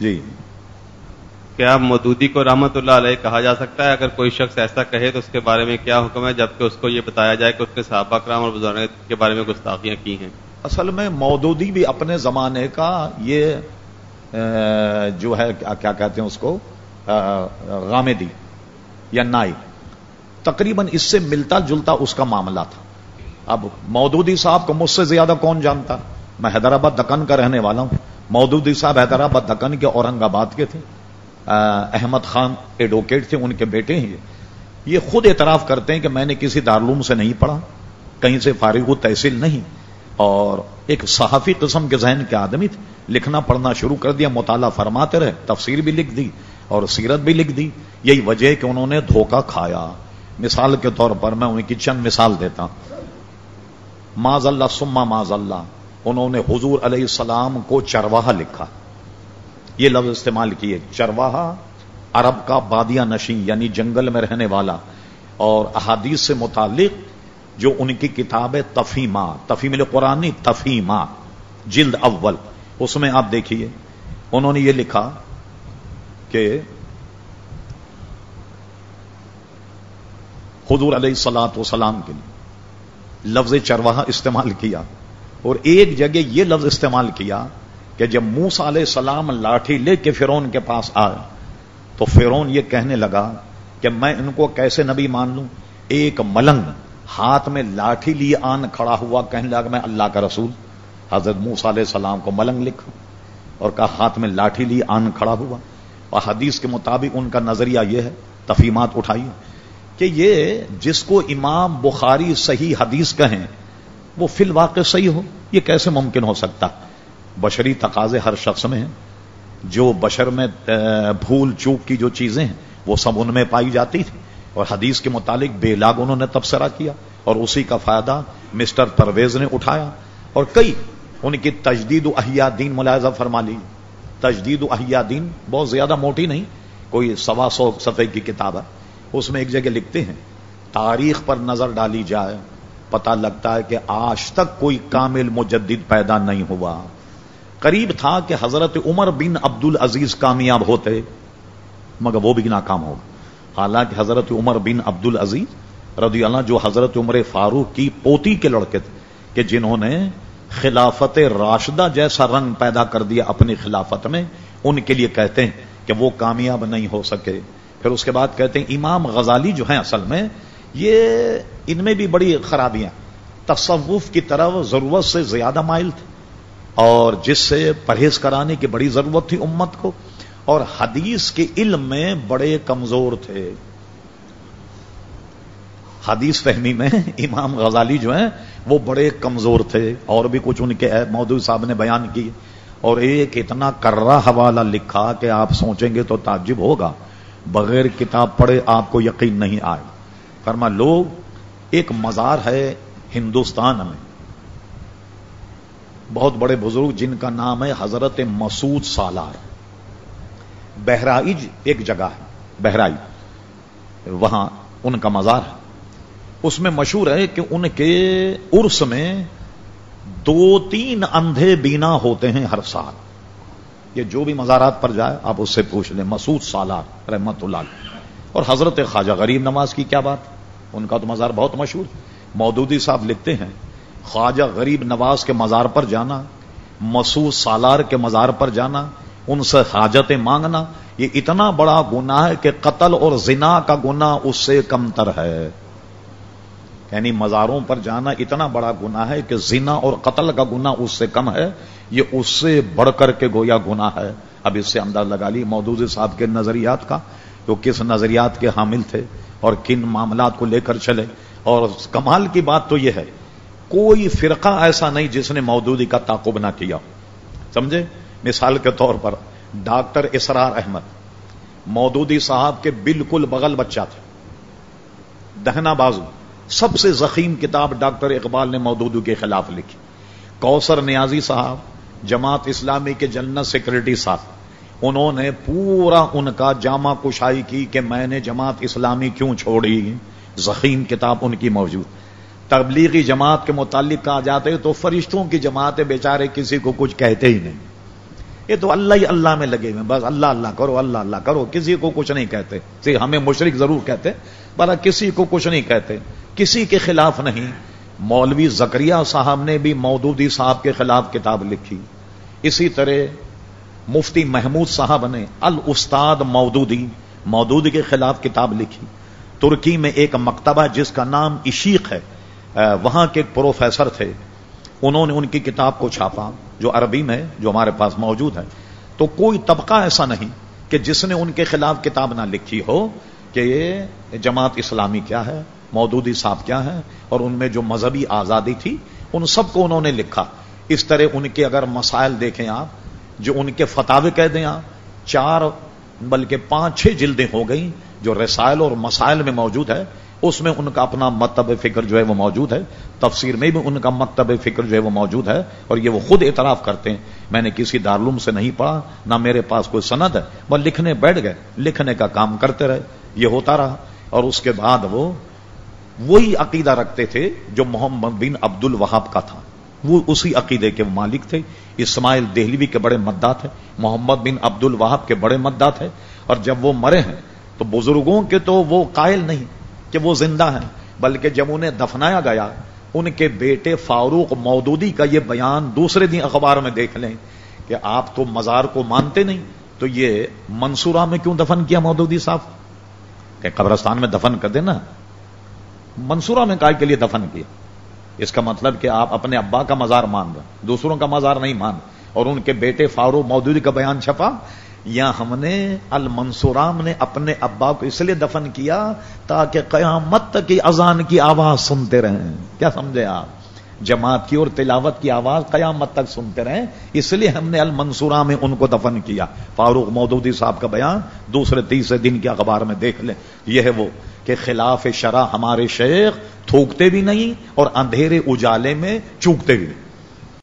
جی۔ کیا مودودی کو رحمت اللہ علیہ کہا جا سکتا ہے اگر کوئی شخص ایسا کہے تو اس کے بارے میں کیا حکم ہے جبکہ اس کو یہ بتایا جائے کہ اس نے صحابہ کرام اور بزرگ کے بارے میں گستاخیاں کی ہیں۔ اصل میں مودودی بھی اپنے زمانے کا یہ جو ہے کیا کہتے ہیں اس کو؟ غامدی یا نائی تقریباً اس سے ملتا جلتا اس کا معاملہ تھا۔ اب مودودی صاحب کو مجھ سے زیادہ کون جانتا؟ میں حیدرآباد دکن کا رہنے والا ہوں۔ مودودی صاحب حیدرآباد دکن کے اورنگ آباد کے تھے۔ احمد خان ایڈوکیٹ تھے، ان کے بیٹے ہیں۔ یہ خود اعتراف کرتے ہیں کہ میں نے کسی دارالعلوم سے نہیں پڑھا، کہیں سے فارغ تحصیل نہیں۔ اور ایک صحافی قسم کے ذہن کے آدمی تھے۔ لکھنا پڑھنا شروع کر دیا، مطالعہ فرماتے رہے، تفسیر بھی لکھ دی اور سیرت بھی لکھ دی۔ یہی وجہ کہ انہوں نے دھوکہ کھایا۔ مثال کے طور پر میں ان کی چند مثال دیتا۔ ہوں ماض اللہ سما ماض اللہ۔ انہوں نے حضور علیہ السلام کو چرواہا لکھا۔ یہ لفظ استعمال کیے، چرواہا عرب کا بادیا نشین یعنی جنگل میں رہنے والا۔ اور احادیث سے متعلق جو ان کی کتاب ہے، تفیمہ تفیم یعنی قرآن، تفیمہ، جلد اول۔ اس میں آپ دیکھیے، انہوں نے یہ لکھا کہ حضور علیہ السلاط وسلام کے لیے لفظ چرواہا استعمال کیا۔ اور ایک جگہ یہ لفظ استعمال کیا کہ جب موس علیہ السلام لاٹھی لے کے فرون کے پاس آیا تو فرون یہ کہنے لگا کہ میں ان کو کیسے نبی مان لوں؟ ایک ملنگ ہاتھ میں لاٹھی لیے آن کھڑا ہوا کہنے لگا میں اللہ کا رسول، حضرت موس علیہ السلام کو ملنگ لکھوں اور کہا ہاتھ میں لاٹھی لیے آن کھڑا ہوا۔ اور حدیث کے مطابق ان کا نظریہ یہ ہے تفیمات اٹھائیے کہ یہ جس کو امام بخاری صحیح حدیث کہیں وہ فی الواقع صحیح ہو، یہ کیسے ممکن ہو سکتا؟ بشری تقاضے ہر شخص میں ہیں۔ جو بشر میں بھول چوک کی جو چیزیں ہیں، وہ سب ان میں پائی جاتی تھی۔ اور حدیث کے متعلق بے لاگ انہوں نے تبصرہ کیا اور اسی کا فائدہ مسٹر پرویز نے اٹھایا۔ اور کئی ان کی تجدید و احیاء دین ملاحظہ فرما لی۔ تجدید و احیاء دین بہت زیادہ موٹی نہیں، کوئی سوا سو صفحے کی کتاب ہے۔ اس میں ایک جگہ لکھتے ہیں، تاریخ پر نظر ڈالی جائے۔ پتا لگتا ہے کہ آج تک کوئی کامل مجدد پیدا نہیں ہوا۔ قریب تھا کہ حضرت عمر بن عبد العزیز کامیاب ہوتے، مگر وہ بھی ناکام ہوگا حالانکہ حضرت عمر بن عبد العزیز رضی اللہ جو حضرت عمر فاروق کی پوتی کے لڑکے تھے، کہ جنہوں نے خلافت راشدہ جیسا رنگ پیدا کر دیا اپنی خلافت میں، ان کے لیے کہتے ہیں کہ وہ کامیاب نہیں ہو سکے۔ پھر اس کے بعد کہتے ہیں، امام غزالی جو ہیں اصل میں یہ ان میں بھی بڑی خرابیاں۔ تصوف کی طرف ضرورت سے زیادہ مائل تھے اور جس سے پرہیز کرانے کی بڑی ضرورت تھی امت کو۔ اور حدیث کے علم میں بڑے کمزور تھے۔ حدیث فہمی میں امام غزالی جو ہیں، وہ بڑے کمزور تھے۔ اور بھی کچھ ان کے مودود صاحب نے بیان کی اور ایک اتنا کرا حوالہ لکھا کہ آپ سوچیں گے تو تعجب ہوگا۔ بغیر کتاب پڑھے آپ کو یقین نہیں آئے۔ فرما، لوگ، ایک مزار ہے ہندوستان میں۔ بہت بڑے بزرگ جن کا نام ہے حضرت مسعود سالار۔ بہرائج ایک جگہ ہے بہرائج وہاں ان کا مزار ہے۔ اس میں مشہور ہے کہ ان کے عرس میں دو تین اندھے بینا ہوتے ہیں ہر سال۔ یہ جو بھی مزارات پر جائے، آپ اس سے پوچھ لیں۔ مسعود سالار، رحمت اللہ اور حضرت خواجہ غریب نواز کی کیا بات؟ ان کا تو مزار بہت مشہور مودودی صاحب لکھتے ہیں، خواجہ غریب نواز کے مزار پر جانا، مسعود سالار کے مزار پر جانا، ان سے حاجتیں مانگنا، یہ اتنا بڑا گنا ہے کہ قتل اور زنا کا گنا اس سے کم تر ہے۔ یعنی مزاروں پر جانا اتنا بڑا گنا ہے کہ زنا اور قتل کا گنا اس سے کم ہے، یہ اس سے بڑھ کر کے گویا گنا ہے۔ اب اس سے انداز لگا لی مودود صاحب کے نظریات کا۔ جو کس نظریات کے حامل تھے اور کن معاملات کو لے کر چلے؟ اور کمال کی بات تو یہ ہے، کوئی فرقہ ایسا نہیں جس نے مودودی کا تعقب نہ کیا۔ سمجھے؟ مثال کے طور پر ڈاکٹر اسرار احمد، مودودی صاحب کے بالکل بغل بچہ تھے۔ دہنا بازو، سب سے زخیم کتاب ڈاکٹر اقبال نے مودودو کے خلاف لکھی۔ کوثر نیازی صاحب، جماعت اسلامی کے جنرل سیکرٹری صاحب۔ انہوں نے پورا ان کا جامع کشائی کی کہ میں نے جماعت اسلامی کیوں چھوڑی؟ زخیم کتاب ان کی موجود۔ تبلیغی جماعت کے متعلق کہا جاتے تو فرشتوں کی جماعت بیچارے کسی کو کچھ کہتے ہی نہیں۔ یہ تو اللہ ہی اللہ میں لگے ہوئے بس اللہ اللہ کرو، اللہ اللہ کرو۔ کسی کو کچھ نہیں کہتے۔ صرف ہمیں مشرق ضرور کہتے بلا کسی کو کچھ نہیں کہتے۔ کسی کے خلاف نہیں۔ مولوی زکریہ صاحب نے بھی مودودی صاحب کے خلاف کتاب لکھی۔ اسی طرح مفتی محمود صاحب نے الاستاد مودودی مودودی کے خلاف کتاب لکھی۔ ترکی میں ایک مکتبہ جس کا نام عشیق ہے وہاں کے پروفیسر تھے۔ انہوں نے ان کی کتاب کو چھاپا، جو عربی میں، جو ہمارے پاس موجود ہے۔ تو کوئی طبقہ ایسا نہیں کہ جس نے ان کے خلاف کتاب نہ لکھی ہو کہ یہ جماعت اسلامی کیا ہے، مودودی صاحب کیا ہے، اور ان میں جو مذہبی آزادی تھی، ان سب کو انہوں نے لکھا۔ اس طرح ان کے اگر مسائل دیکھیں آپ جو ان کے فتح کہہ دیں آپ چار بلکہ پانچ چھ جلدیں ہو گئیں جو رسائل اور مسائل میں موجود ہے، اس میں ان کا اپنا مکتب فکر جو ہے وہ موجود ہے۔ تفسیر میں بھی ان کا مکتب فکر جو ہے وہ موجود ہے اور یہ وہ خود اعتراف کرتے ہیں۔ میں نے کسی دارالعلوم سے نہیں پڑھا، نہ میرے پاس کوئی سند ہے وہ لکھنے بیٹھ گئے، لکھنے کا کام کرتے رہے، یہ ہوتا رہا۔ اور اس کے بعد وہ وہی عقیدہ رکھتے تھے جو محمد بن عبد الوہاب کا تھا۔ وہ اسی عقیدے کے مالک تھے۔ اسماعیل دہلوی کے بڑے مدات ہیں محمد بن عبد الوہاب کے بڑے مدات ہیں اور جب وہ مرے ہیں تو بزرگوں کے تو وہ قائل نہیں کہ وہ زندہ ہیں، بلکہ جب انہیں دفنایا گیا، ان کے بیٹے فاروق مودودی کا یہ بیان دوسرے دن اخبار میں دیکھ لیں کہ آپ تو مزار کو مانتے نہیں، تو یہ منصورہ میں کیوں دفن کیا مودودی صاحب؟ کہ قبرستان میں دفن کر دینا۔ منصورہ میں کائے کے لیے دفن کیا۔ اس کا مطلب کہ آپ اپنے ابا کا مزار مان رہے دوسروں کا مزار نہیں مان، اور ان کے بیٹے فاروق مودودی کا بیان چھپا یا ہم نے المنصورام نے اپنے ابا کو اس لیے دفن کیا تاکہ قیامت تک کی اذان کی آواز سنتے رہیں۔ کیا سمجھے آپ؟ جماعت کی اور تلاوت کی آواز قیامت تک سنتے رہیں۔ اس لیے ہم نے المنصورہ میں ان کو دفن کیا۔ فاروق مودودی صاحب کا بیان، دوسرے تیسرے دن کے اخبار میں دیکھ لیں۔ یہ ہے وہ۔ کہ خلاف شرح ہمارے شیخ تھوکتے بھی نہیں اور اندھیرے اجالے میں چوکتے بھی نہیں۔